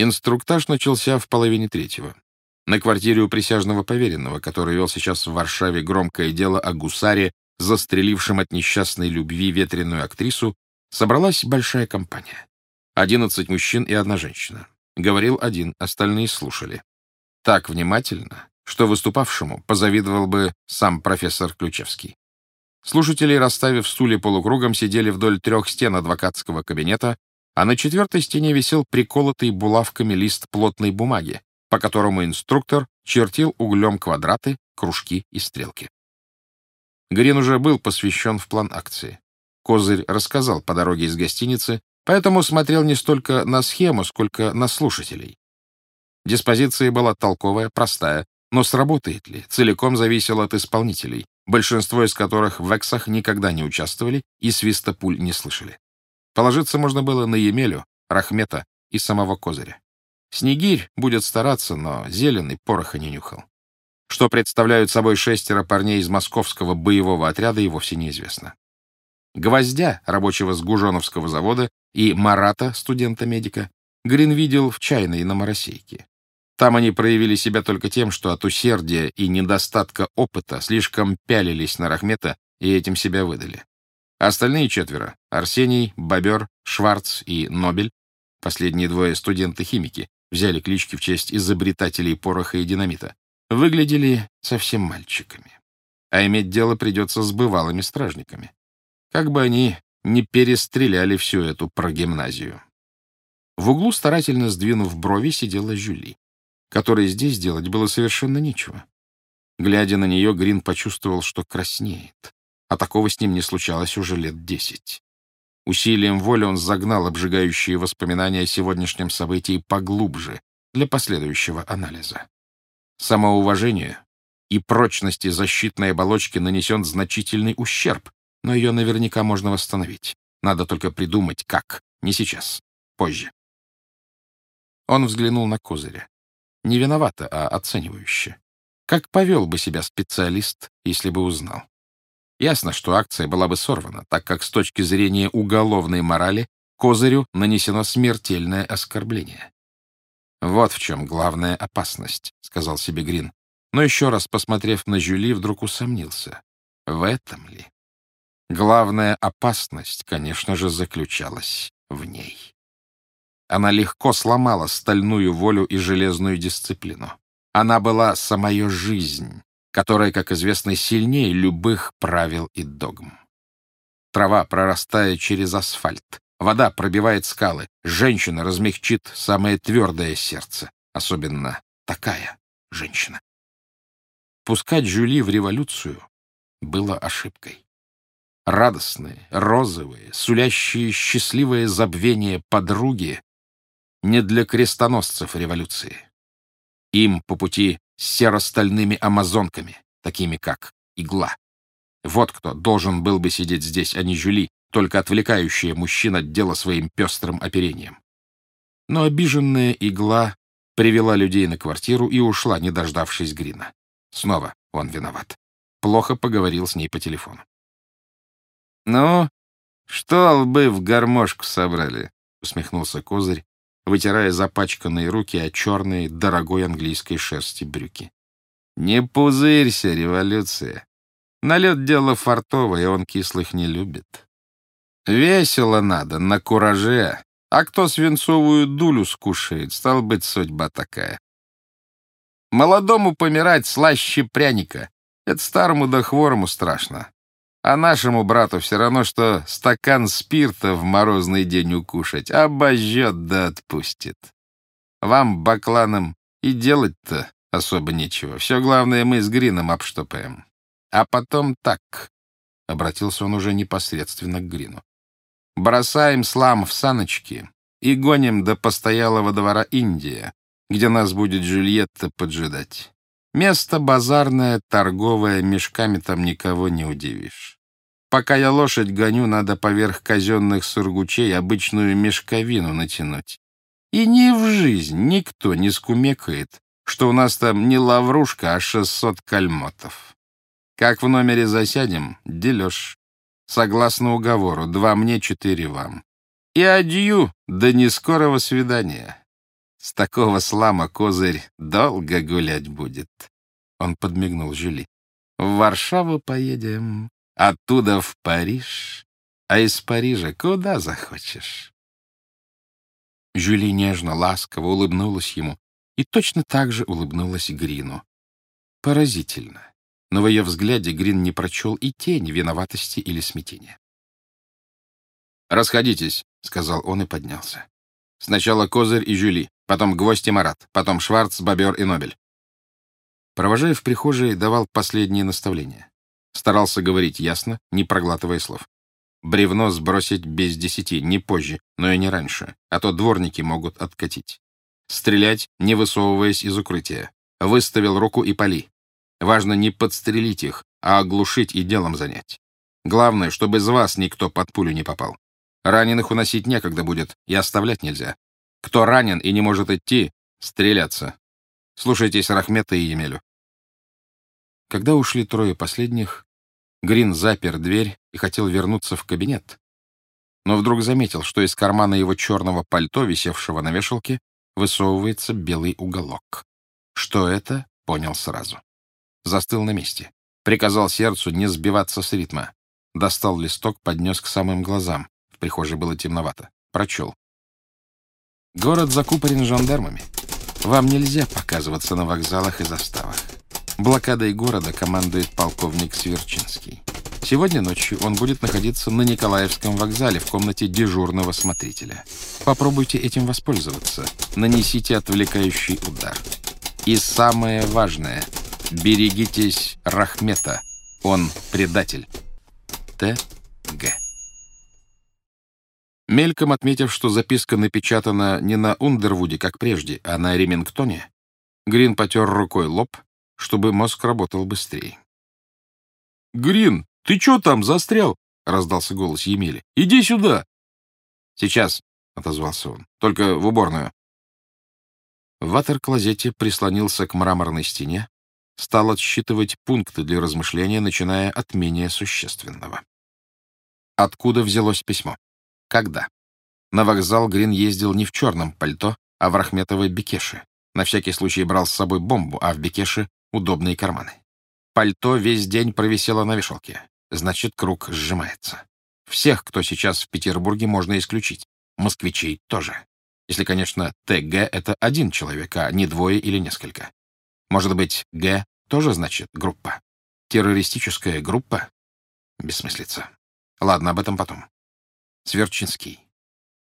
Инструктаж начался в половине третьего. На квартире у присяжного поверенного, который вел сейчас в Варшаве громкое дело о гусаре, застрелившем от несчастной любви ветреную актрису, собралась большая компания. Одиннадцать мужчин и одна женщина. Говорил один, остальные слушали. Так внимательно, что выступавшему позавидовал бы сам профессор Ключевский. Слушатели, расставив стулья полукругом, сидели вдоль трех стен адвокатского кабинета, а на четвертой стене висел приколотый булавками лист плотной бумаги, по которому инструктор чертил углем квадраты, кружки и стрелки. Грин уже был посвящен в план акции. Козырь рассказал по дороге из гостиницы, поэтому смотрел не столько на схему, сколько на слушателей. Диспозиция была толковая, простая, но сработает ли, целиком зависело от исполнителей, большинство из которых в Эксах никогда не участвовали и свиста пуль не слышали. Положиться можно было на Емелю, Рахмета и самого Козыря. Снегирь будет стараться, но зеленый пороха не нюхал. Что представляют собой шестеро парней из московского боевого отряда, и вовсе неизвестно. Гвоздя, рабочего с Гужоновского завода, и Марата, студента-медика, Грин видел в чайной на Моросейке. Там они проявили себя только тем, что от усердия и недостатка опыта слишком пялились на Рахмета и этим себя выдали. Остальные четверо — Арсений, Бобер, Шварц и Нобель, последние двое студенты-химики, взяли клички в честь изобретателей пороха и динамита, выглядели совсем мальчиками. А иметь дело придется с бывалыми стражниками. Как бы они не перестреляли всю эту прогимназию. В углу, старательно сдвинув брови, сидела Жюли, которой здесь делать было совершенно нечего. Глядя на нее, Грин почувствовал, что краснеет, а такого с ним не случалось уже лет десять. Усилием воли он загнал обжигающие воспоминания о сегодняшнем событии поглубже для последующего анализа. Самоуважению и прочности защитной оболочки нанесен значительный ущерб, но ее наверняка можно восстановить. Надо только придумать, как. Не сейчас. Позже. Он взглянул на Козыря. Не виновато, а оценивающе. Как повел бы себя специалист, если бы узнал? Ясно, что акция была бы сорвана, так как с точки зрения уголовной морали Козырю нанесено смертельное оскорбление. «Вот в чем главная опасность», — сказал себе Грин. Но еще раз, посмотрев на Жюли, вдруг усомнился. В этом ли? Главная опасность, конечно же, заключалась в ней. Она легко сломала стальную волю и железную дисциплину. Она была самая жизнь, которая, как известно, сильнее любых правил и догм. Трава прорастает через асфальт, вода пробивает скалы, женщина размягчит самое твердое сердце, особенно такая женщина. Пускать Жюли в революцию было ошибкой. Радостные, розовые, сулящие счастливое забвение подруги не для крестоносцев революции. Им по пути с серо-стальными амазонками, такими как игла. Вот кто должен был бы сидеть здесь, а не Жюли, только отвлекающая мужчин от дела своим пестрым оперением. Но обиженная игла привела людей на квартиру и ушла, не дождавшись Грина. Снова он виноват. Плохо поговорил с ней по телефону. «Ну, что лбы в гармошку собрали?» — усмехнулся Козырь, вытирая запачканные руки о черные, дорогой английской шерсти брюки. «Не пузырься, революция. Налет дело фартовое, он кислых не любит. Весело надо, на кураже. А кто свинцовую дулю скушает, стал быть, судьба такая. Молодому помирать слаще пряника. Это старому да хворому страшно. А нашему брату все равно, что стакан спирта в морозный день укушать. Обожжет да отпустит. Вам, бакланам, и делать-то особо нечего. Все главное мы с Грином обштопаем. А потом так, — обратился он уже непосредственно к Грину. Бросаем слам в саночки и гоним до постоялого двора Индия, где нас будет Джульетта поджидать. Место базарное, торговое, мешками там никого не удивишь. Пока я лошадь гоню, надо поверх казенных сургучей обычную мешковину натянуть. И ни в жизнь никто не скумекает, что у нас там не лаврушка, а шестьсот кальмотов. Как в номере засядем, делешь. Согласно уговору, два мне, четыре вам. И адью, до нескорого свидания. С такого слама козырь долго гулять будет. Он подмигнул Жюли. В Варшаву поедем, оттуда в Париж, а из Парижа куда захочешь. Жюли нежно, ласково улыбнулась ему и точно так же улыбнулась Грину. Поразительно. Но в ее взгляде Грин не прочел и тени виноватости или смятения. «Расходитесь», — сказал он и поднялся. «Сначала Козырь и Жюли, потом Гвоздь и Марат, потом Шварц, Бобер и Нобель». Провожая в прихожей, давал последние наставления. Старался говорить ясно, не проглатывая слов. Бревно сбросить без десяти, не позже, но и не раньше, а то дворники могут откатить. Стрелять, не высовываясь из укрытия. Выставил руку и пали. Важно не подстрелить их, а оглушить и делом занять. Главное, чтобы из вас никто под пулю не попал. Раненых уносить некогда будет, и оставлять нельзя. Кто ранен и не может идти, стреляться. Слушайтесь Рахмета и Емелю. Когда ушли трое последних, Грин запер дверь и хотел вернуться в кабинет, но вдруг заметил, что из кармана его черного пальто, висевшего на вешалке, высовывается белый уголок. Что это, понял сразу. Застыл на месте. Приказал сердцу не сбиваться с ритма. Достал листок, поднес к самым глазам. В прихожей было темновато. Прочел. Город закупорен жандармами. Вам нельзя показываться на вокзалах и заставах. Блокадой города командует полковник Сверчинский. Сегодня ночью он будет находиться на Николаевском вокзале в комнате дежурного смотрителя. Попробуйте этим воспользоваться. Нанесите отвлекающий удар. И самое важное — берегитесь Рахмета. Он предатель. Т.Г. Мельком отметив, что записка напечатана не на Ундервуде, как прежде, а на Ремингтоне, Грин потер рукой лоб — чтобы мозг работал быстрее. «Грин, ты чё там застрял?» — раздался голос Емели. «Иди сюда!» «Сейчас», — отозвался он, — «только в уборную». В ватер-клозете прислонился к мраморной стене, стал отсчитывать пункты для размышления, начиная от менее существенного. Откуда взялось письмо? Когда? На вокзал Грин ездил не в черном пальто, а в рахметовой бекеше. На всякий случай брал с собой бомбу, а в бекеше удобные карманы. Пальто весь день провисело на вешалке. Значит, круг сжимается. Всех, кто сейчас в Петербурге, можно исключить. Москвичей тоже. Если, конечно, ТГ — это один человек, а не двое или несколько. Может быть, Г тоже значит группа. Террористическая группа? Бессмыслица. Ладно, об этом потом. Сверчинский.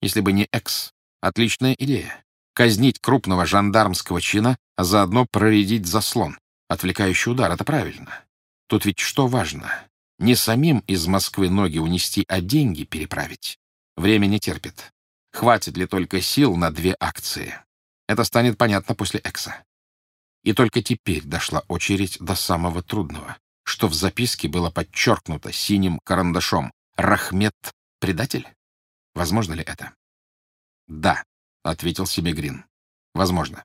Если бы не Экс. Отличная идея. Казнить крупного жандармского чина, а заодно проредить заслон. Отвлекающий удар — это правильно. Тут ведь что важно? Не самим из Москвы ноги унести, а деньги переправить. Время не терпит. Хватит ли только сил на две акции? Это станет понятно после Экса. И только теперь дошла очередь до самого трудного, что в записке было подчеркнуто синим карандашом. Рахмет — предатель? Возможно ли это? «Да», — ответил себе Грин. «Возможно».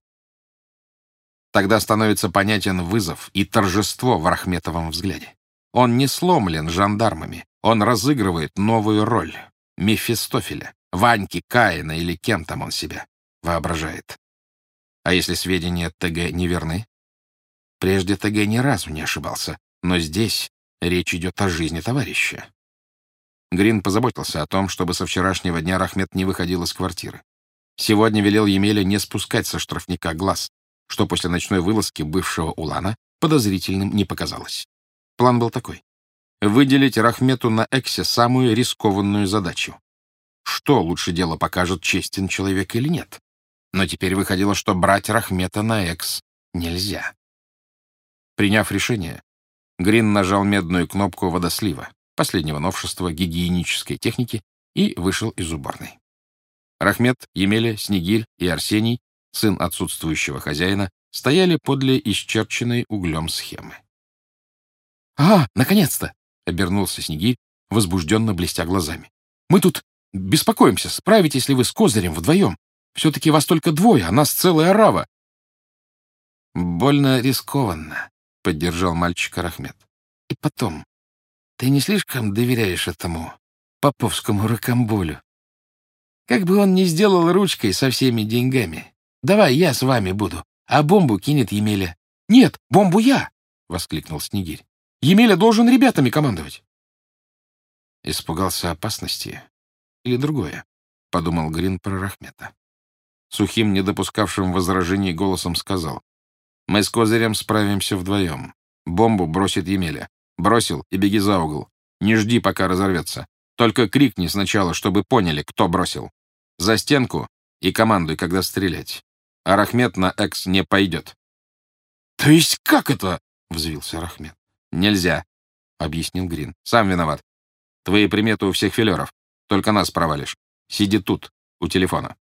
Тогда становится понятен вызов и торжество в Рахметовом взгляде. Он не сломлен жандармами, он разыгрывает новую роль. Мефистофеля, Ваньки, Каина или кем там он себя воображает. А если сведения ТГ не верны? Прежде ТГ ни разу не ошибался, но здесь речь идет о жизни товарища. Грин позаботился о том, чтобы со вчерашнего дня Рахмет не выходил из квартиры. Сегодня велел Емеля не спускать со штрафника глаз, что после ночной вылазки бывшего Улана подозрительным не показалось. План был такой. Выделить Рахмету на Эксе самую рискованную задачу. Что лучше дело покажет, честен человек или нет. Но теперь выходило, что брать Рахмета на Экс нельзя. Приняв решение, Грин нажал медную кнопку водослива, последнего новшества гигиенической техники, и вышел из уборной. Рахмет, Емеля, Снегирь и Арсений сын отсутствующего хозяина, стояли подле исчерченной углем схемы. «А, наконец-то!» — обернулся Снегирь, возбужденно блестя глазами. «Мы тут беспокоимся, справитесь ли вы с Козырем вдвоем? Все-таки вас только двое, а нас целая орава». «Больно рискованно», — поддержал мальчика Рахмет. «И потом, ты не слишком доверяешь этому поповскому ракомболю? Как бы он ни сделал ручкой со всеми деньгами, Давай я с вами буду, а бомбу кинет Емеля. Нет, бомбу я! — воскликнул Снегирь. Емеля должен ребятами командовать. Испугался опасности или другое, — подумал Грин про Рахмета. Сухим, не допускавшим возражений голосом сказал. Мы с Козырем справимся вдвоем. Бомбу бросит Емеля. Бросил и беги за угол. Не жди, пока разорвется. Только крикни сначала, чтобы поняли, кто бросил. За стенку и командуй, когда стрелять. А Рахмет на экс не пойдет. — То есть как это? — взвился Рахмет. — Нельзя, — объяснил Грин. — Сам виноват. Твои приметы у всех филеров. Только нас провалишь. Сиди тут, у телефона.